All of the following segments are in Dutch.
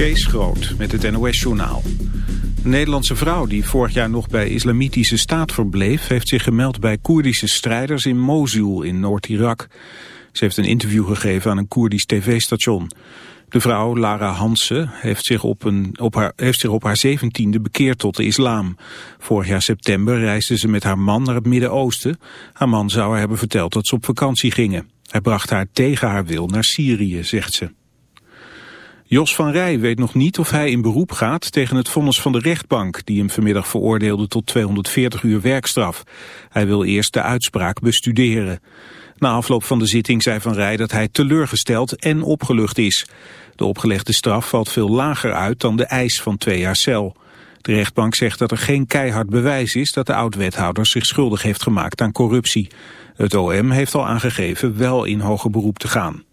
Kees Groot met het NOS-journaal. Een Nederlandse vrouw die vorig jaar nog bij islamitische staat verbleef... heeft zich gemeld bij Koerdische strijders in Mosul in Noord-Irak. Ze heeft een interview gegeven aan een Koerdisch tv-station. De vrouw, Lara Hansen, heeft zich op, een, op haar, heeft zich op haar zeventiende bekeerd tot de islam. Vorig jaar september reisde ze met haar man naar het Midden-Oosten. Haar man zou haar hebben verteld dat ze op vakantie gingen. Hij bracht haar tegen haar wil naar Syrië, zegt ze. Jos van Rij weet nog niet of hij in beroep gaat tegen het vonnis van de rechtbank... die hem vanmiddag veroordeelde tot 240 uur werkstraf. Hij wil eerst de uitspraak bestuderen. Na afloop van de zitting zei Van Rij dat hij teleurgesteld en opgelucht is. De opgelegde straf valt veel lager uit dan de eis van twee jaar cel. De rechtbank zegt dat er geen keihard bewijs is dat de oud-wethouder zich schuldig heeft gemaakt aan corruptie. Het OM heeft al aangegeven wel in hoger beroep te gaan.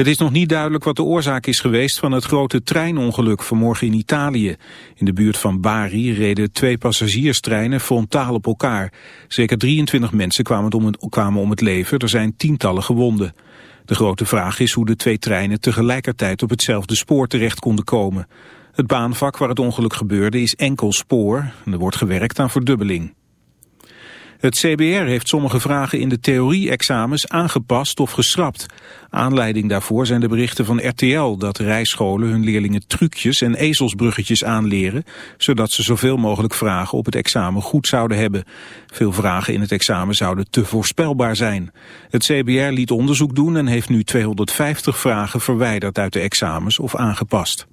Het is nog niet duidelijk wat de oorzaak is geweest van het grote treinongeluk vanmorgen in Italië. In de buurt van Bari reden twee passagierstreinen frontaal op elkaar. Zeker 23 mensen kwamen om, het, kwamen om het leven, er zijn tientallen gewonden. De grote vraag is hoe de twee treinen tegelijkertijd op hetzelfde spoor terecht konden komen. Het baanvak waar het ongeluk gebeurde is enkel spoor en er wordt gewerkt aan verdubbeling. Het CBR heeft sommige vragen in de theorie-examens aangepast of geschrapt. Aanleiding daarvoor zijn de berichten van RTL dat rijscholen hun leerlingen trucjes en ezelsbruggetjes aanleren, zodat ze zoveel mogelijk vragen op het examen goed zouden hebben. Veel vragen in het examen zouden te voorspelbaar zijn. Het CBR liet onderzoek doen en heeft nu 250 vragen verwijderd uit de examens of aangepast.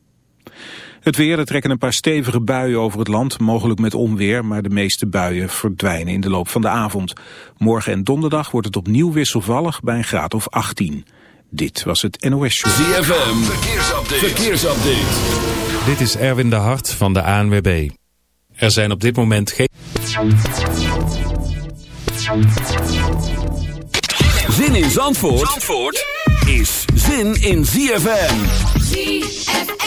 Het weer, er trekken een paar stevige buien over het land, mogelijk met onweer, maar de meeste buien verdwijnen in de loop van de avond. Morgen en donderdag wordt het opnieuw wisselvallig bij een graad of 18. Dit was het NOS Show. ZFM, verkeersupdate. verkeersupdate. Dit is Erwin de Hart van de ANWB. Er zijn op dit moment geen... Zin in Zandvoort, Zandvoort is zin in ZFM. ZFM.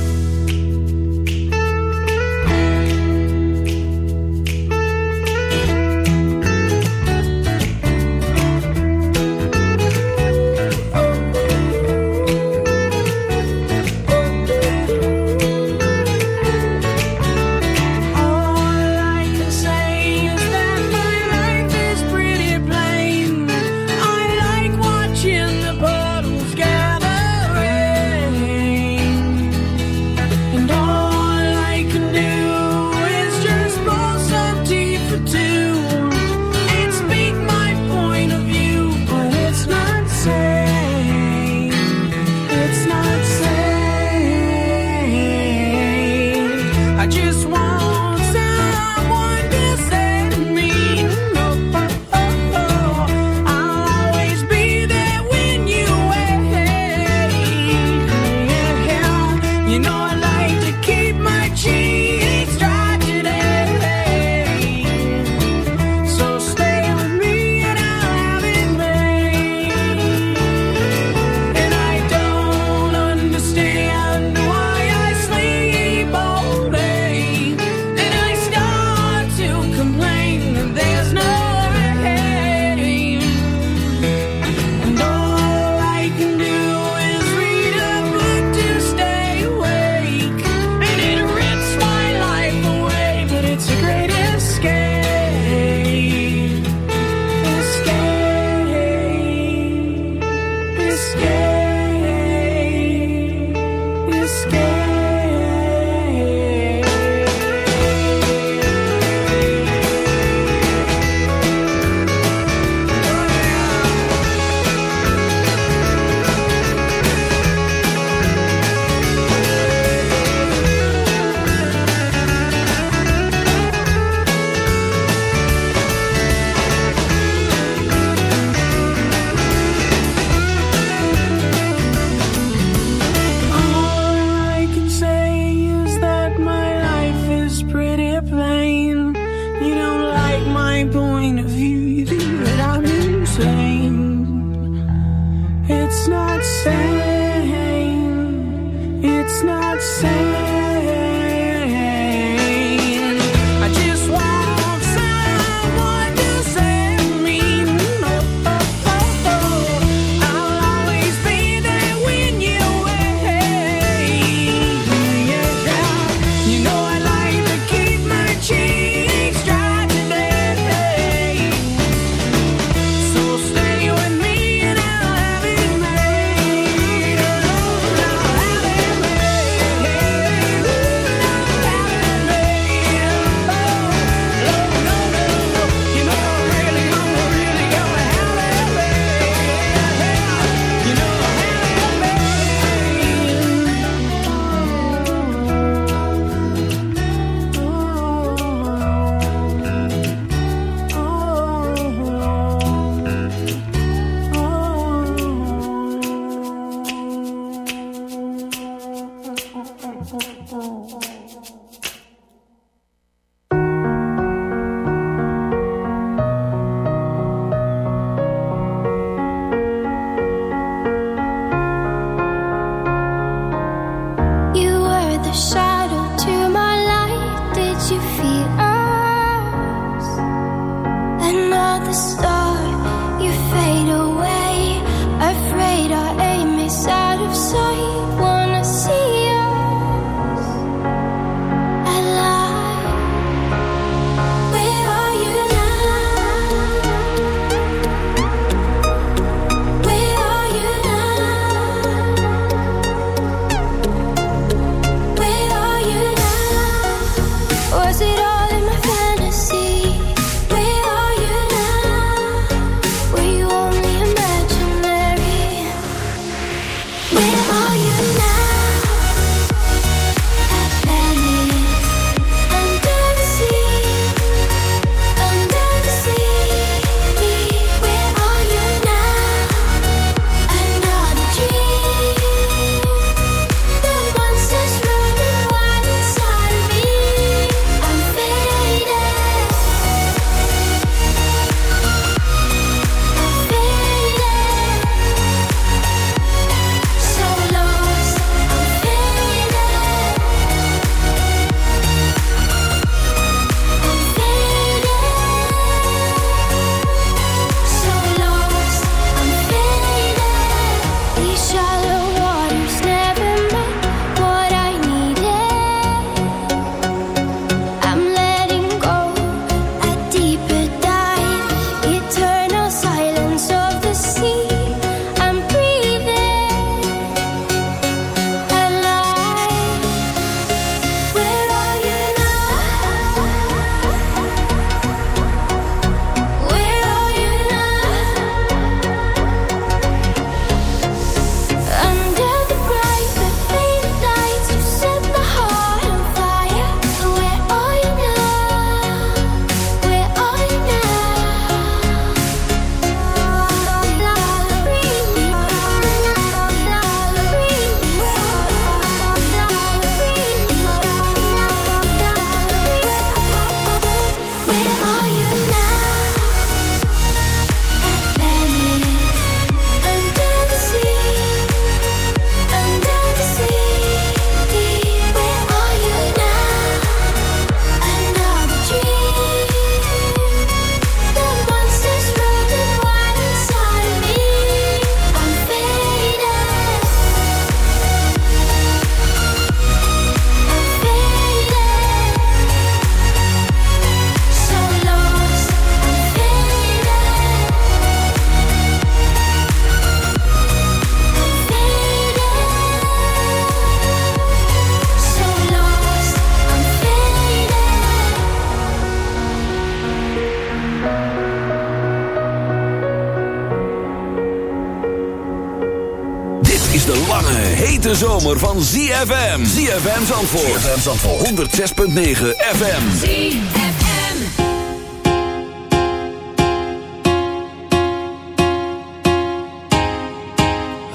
ZFM Zandvoort. 106.9 FM.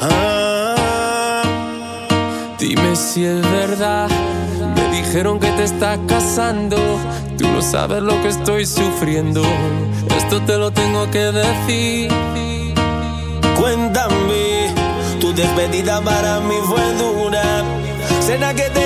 Ah, dime si es verdad. Me dijeron que te está casando. Tú no sabes lo que estoy sufriendo. Esto te lo tengo que decir. Cuéntame, tu despedida para mí fue dura. Será que te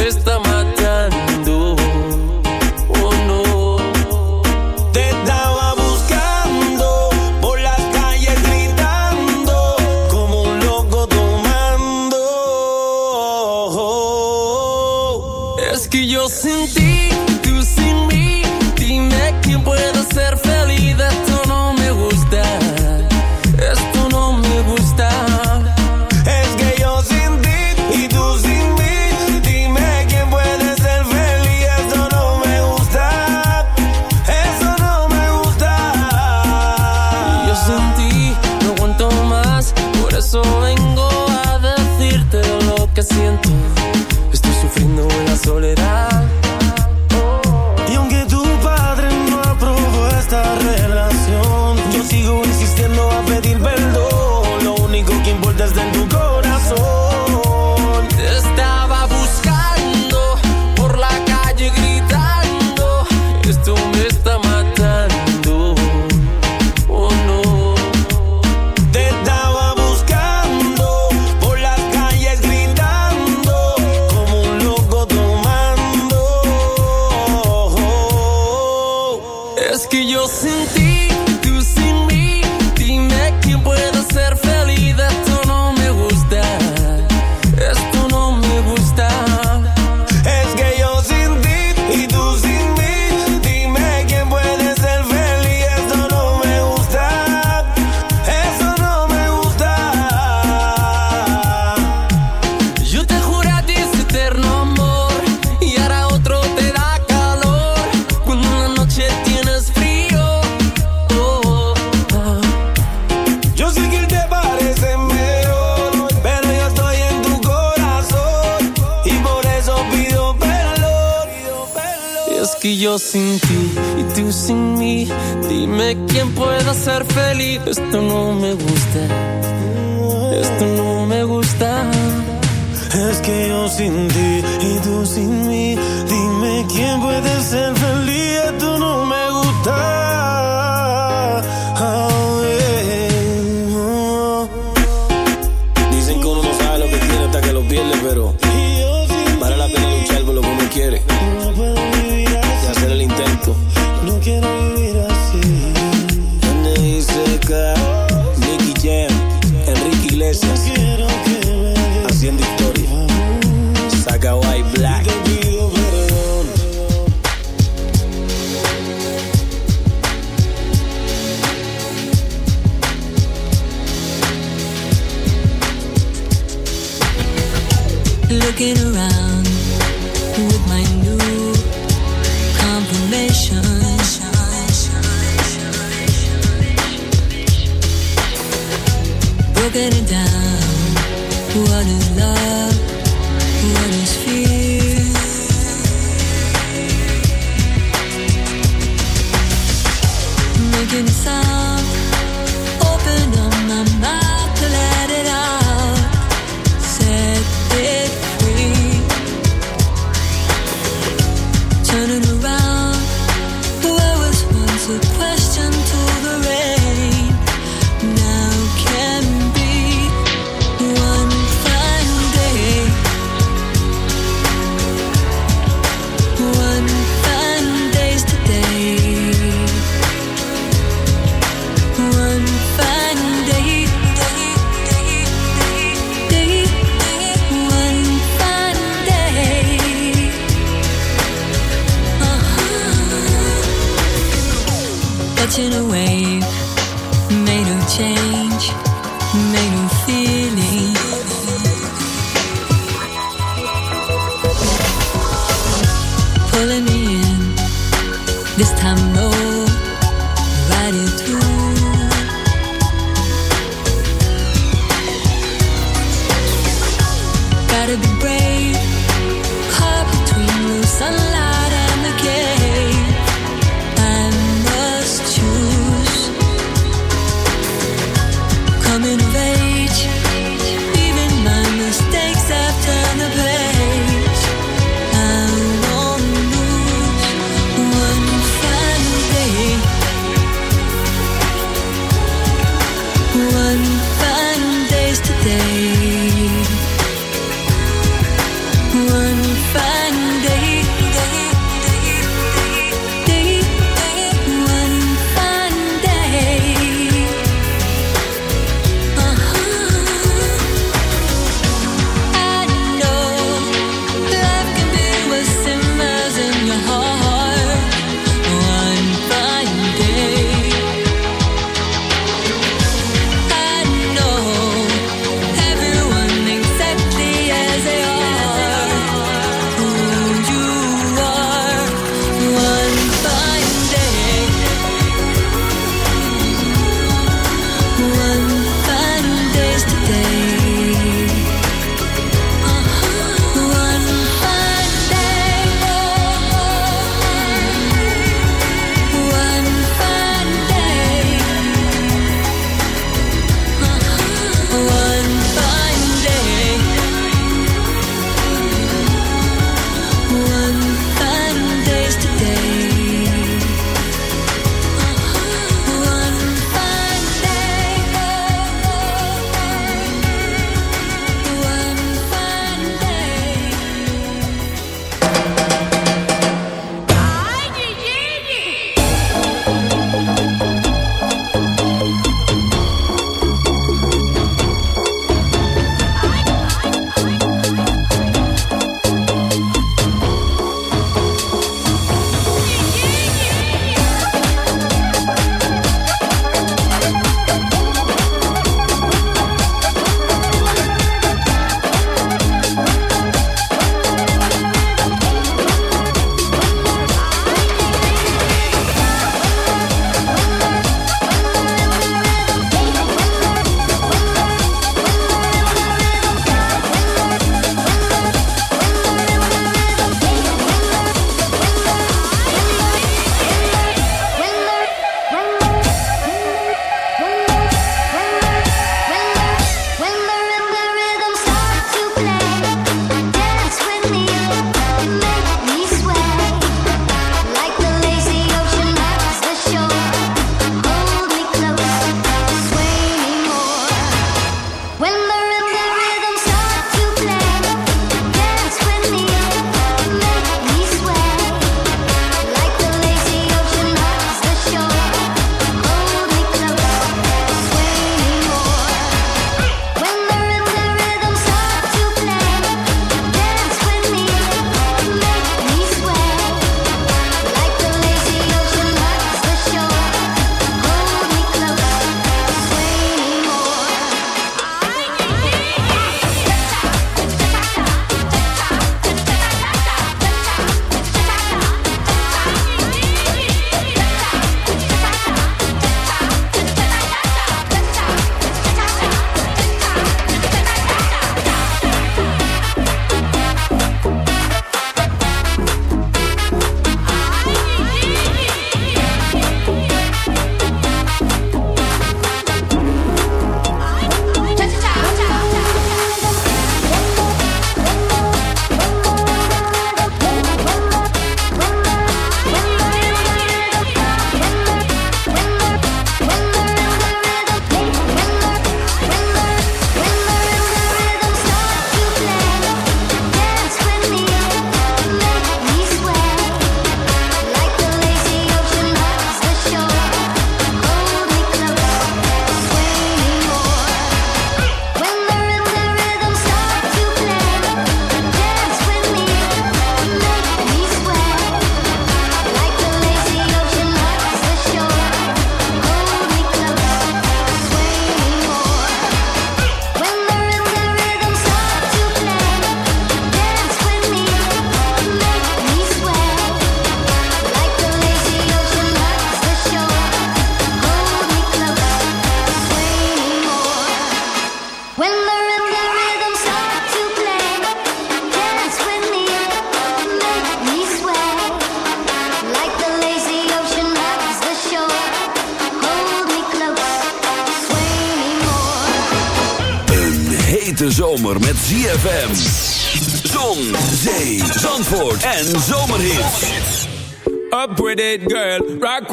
getting down. What is love? What is fear? Making a sound.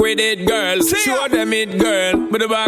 with it, girl. Show them it, girl. With the back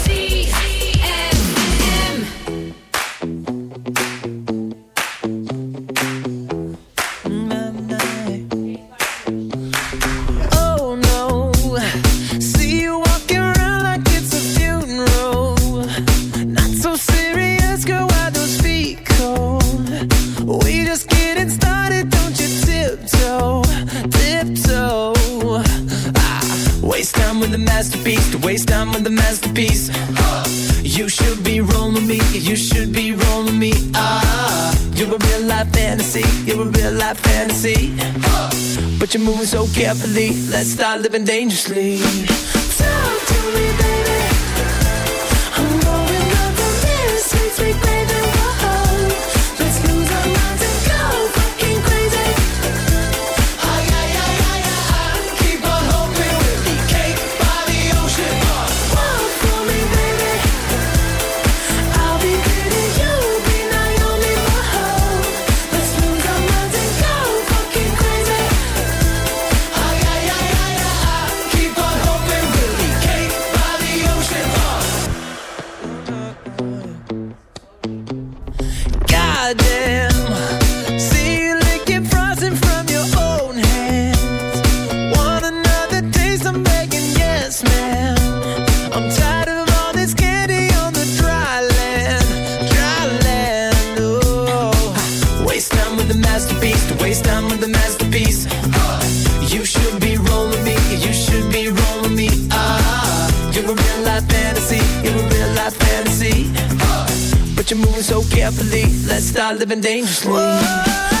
sleep. with a masterpiece, to waste time with a masterpiece. Ah, you should be rolling me, you should be rolling me. Ah, uh, you're a real life fantasy, you're a real life fantasy. Ah, but you're moving so carefully, let's start living dangerously. Whoa.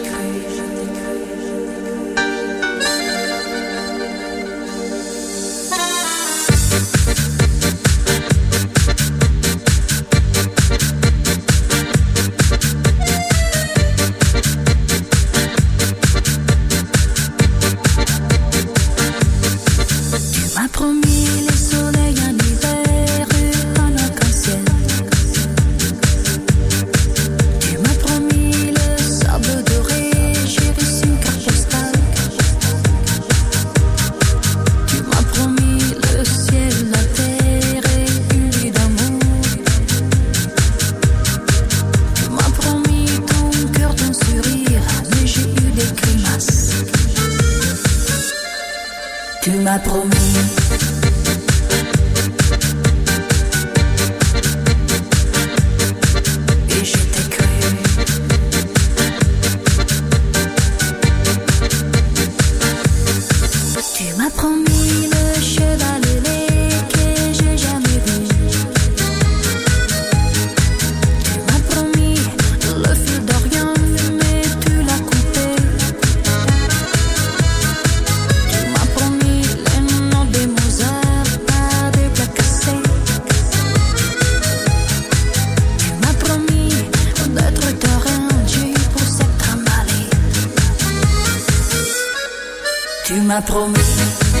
Tu m'as promis.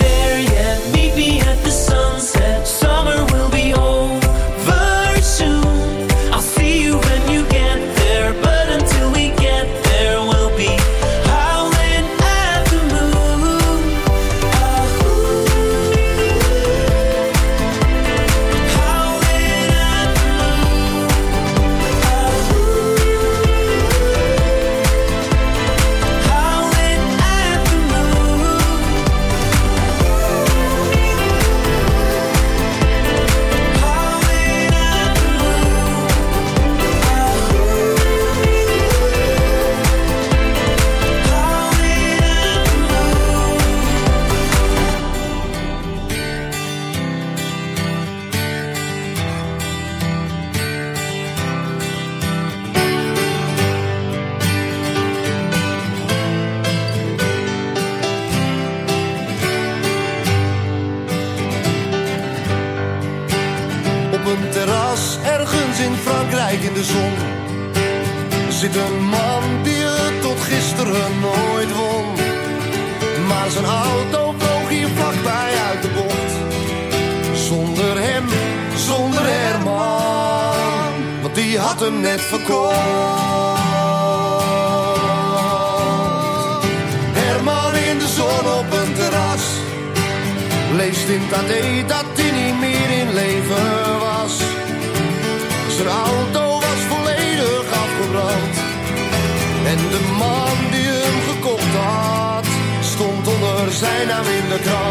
In het AD dat hij niet meer in leven was. Zijn auto was volledig afgebrand. En de man die hem gekocht had, stond onder zijn naam in de krant.